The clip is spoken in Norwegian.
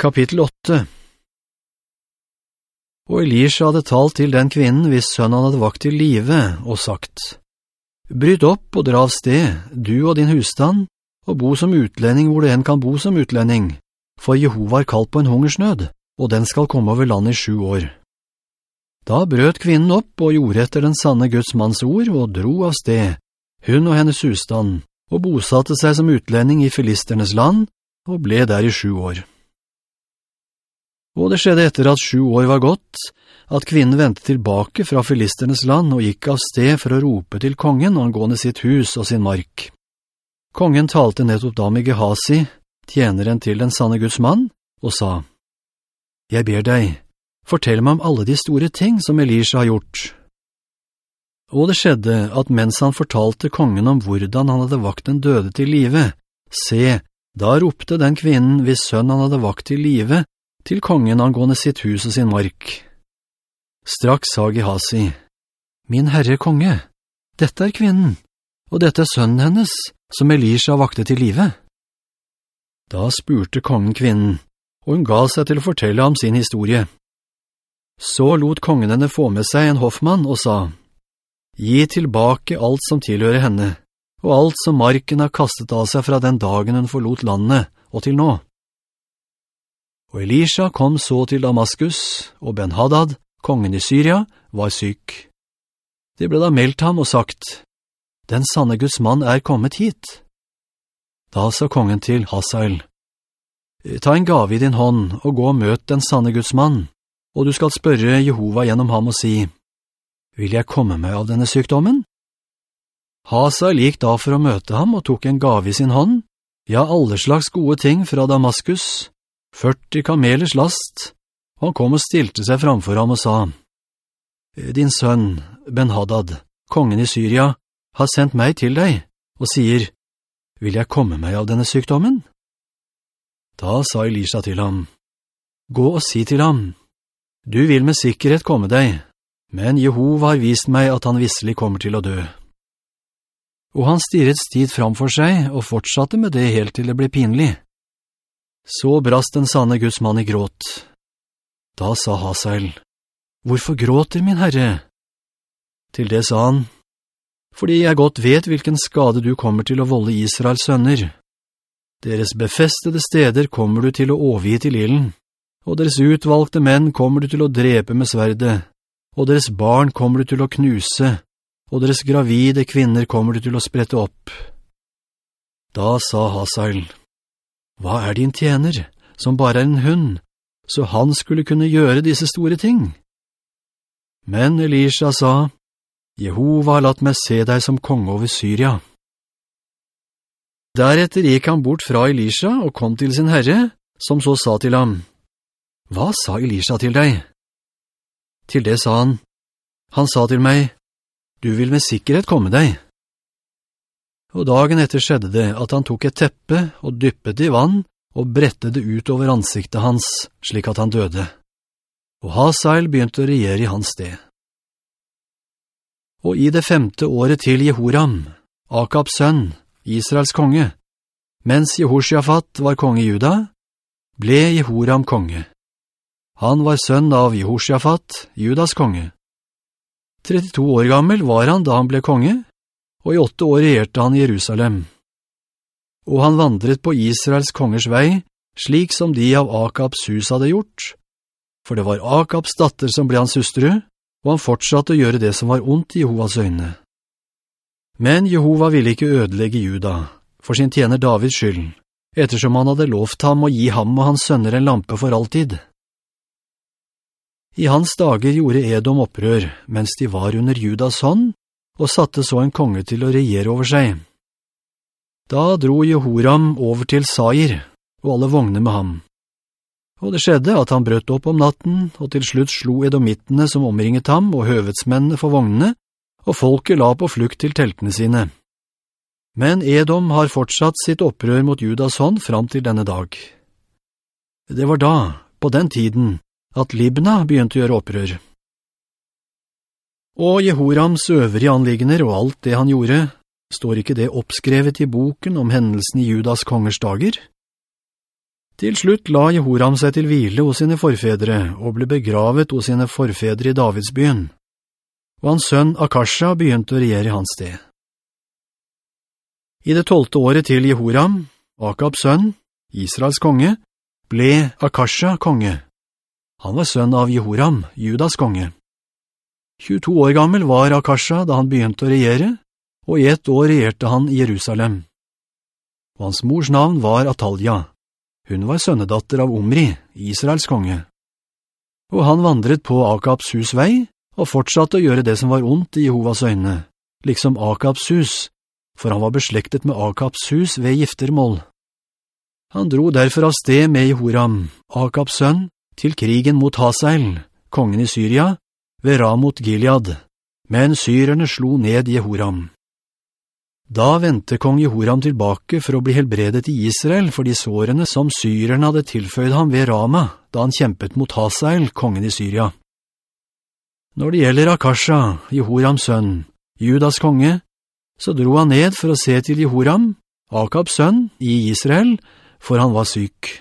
Kapittel 8 Og Elisha hadde talt til den kvinnen hvis sønnen hadde vakt til live, og sagt, «Bryt opp og dra av sted, du og din husstand, og bo som utlending hvor du enn kan bo som utlending, for Jehova har kalt på en hungersnød, og den skal komme over landet i sju år.» Da brøt kvinnen opp og gjorde etter den sanne Guds manns ord og dro av sted, hun og hennes husstand, og bosatte seg som utlending i filisternes land, og ble der i sju år. Og det skjedde etter at sju år var gått, at kvinnen ventet tilbake fra filisternes land og gikk av sted for å rope til kongen angående sitt hus og sin mark. Kongen talte nettopp da med Gehazi, tjeneren til den sanne Guds mann, og sa, «Jeg ber deg, fortell meg om alle de store ting som Elisha har gjort.» Og det skjedde at mens han fortalte kongen om hvordan han hadde vakt den døde til live, se, da ropte den kvinnen hvis sønn han hadde vakt til live, til kongen angående sitt hus og sin mark. Straks sa Gehazi, «Min herre konge, dette er kvinnen, og dette er sønnen hennes, som Elisha vakte til livet.» Da spurte kongen kvinnen, og hun ga seg til å fortelle om sin historie. Så lot kongen henne få med seg en hoffmann og sa, «Gi tilbake alt som tilhører henne, og alt som marken har kastet av seg fra den dagen hun forlot landet, og til nå.» Og Elisha kom så til Damaskus, og Ben-Hadad, kongen i Syria, var syk. Det ble da meldt ham og sagt, «Den sanne Guds mann er kommet hit.» Da sa kongen til Hasael, «Ta en gave i din hånd, og gå og møt den sanne Guds mann, og du skal spørre Jehova gjennom ham og si, «Vil jeg komme meg av denne sykdommen?» Hasael gikk da for å møte ham og tok en gave i sin hånd, ja, alle slags gode ting fra Damaskus, 40 kamelers last, og han kom og stilte seg framfor ham og sa, «Din sønn, Ben-Hadad, kongen i Syria, har sendt meg til deg, og sier, «Vil jeg komme meg av denne sykdommen?» Da sa Elisha til ham, «Gå og si til ham, du vil med sikkerhet komme deg, men Jehova har vist meg at han visselig kommer til å dø.» Og han stirret stid framfor seg og fortsatte med det helt til det ble pinlig. Så brast den sanne Guds mann i gråt. Da sa Hasael, «Hvorfor gråter, min herre?» Til det sa han, «Fordi jeg godt vet hvilken skade du kommer til å volde Israels sønner. Deres befestede steder kommer du til å overgi til illen, og deres utvalgte menn kommer du til å drepe med sverde, og deres barn kommer du til å knuse, og deres gravide kvinner kommer du til å sprette opp.» Da sa Hasael, hva er din tjener, som bare er en hund, så han skulle kunne gjøre disse store ting? Men Elisha sa, Jehova har latt meg se deg som konge over Syria. Deretter gikk han bort fra Elisha og kom til sin herre, som så sa til ham, «Hva sa Elisha til deg?» Til det sa han, «Han sa til meg, du vil med sikkerhet komme deg.» Og dagen etter skjedde det at han tok et teppe og dyppet i vann og brettet det ut over ansiktet hans, slik at han døde. Og Hasael begynte å regjere i hans sted. Og i det femte året til Jehoram, Akabs sønn, Israels konge, mens Jehoshaphat var konge i Juda, ble Jehoram konge. Han var sønn av Jehoshaphat, Judas konge. 32 år gammel var han da han ble konge, og i åtte år regjerte han Jerusalem. Og han vandret på Israels kongers vei, slik som de av Akabs hus hadde gjort, for det var Akabs datter som ble hans hustru, og han fortsatte å gjøre det som var ondt i Jehovas øyne. Men Jehova ville ikke ødelegge Juda, for sin tjener Davids skyld, ettersom han hadde lovt ham å gi ham og hans sønner en lampe for alltid. I hans dager gjorde Edom opprør, mens de var under Judas hånd, og satte så en konge til å regjere over seg. Da dro Jehoram over til Sair, og alle vogne med ham. Og det skjedde at han brøt opp om natten, og til slutt slo edomittene som omringet ham og høvetsmennene for vognene, og folket la på flukt til teltene sine. Men Edom har fortsatt sitt opprør mot Judas hånd fram til denne dag. Det var da, på den tiden, at Libna begynte å gjøre opprør. Og Jehorams øvrige anliggender og alt det han gjorde, står ikke det oppskrevet i boken om hendelsen i Judas kongers dager? Til slutt la Jehoram seg til hvile hos sine forfedre og ble begravet hos sine forfedre i Davidsbyen. Og hans sønn Akasha begynte å regjere i hans sted. I det tolvte året til Jehoram, Akabs sønn, Israels konge, ble Akasha konge. Han var sønn av Jehoram, Judas konge. 22 år gammel var Akasha da han begynte å regjere, og i ett år regjerte han i Jerusalem. Og hans mors navn var Atalja. Hun var sønnedatter av Omri, Israels konge. Og han vandret på Akabs hus vei, og fortsatte å gjøre det som var ondt i Jehovas øyne, liksom Akabs hus, for han var beslektet med Akabs hus ved giftermål. Han dro derfor av sted med Jehoram, Akabs sønn, til krigen mot Hasael, kongen i Syria, ved Ramot Gilead, men syrerne slo ned Jehoram. Da ventet kong Jehoram tilbake for å bli helbredet i Israel for de sårene som syrerne hadde tilføyd ham ved Rama, da han kjempet mot Hasael, kongen i Syria. Når det gjelder Akasha, Jehorams sønn, Judas konge, så dro han ned for å se til Jehoram, Akabs sønn, i Israel, for han var syk.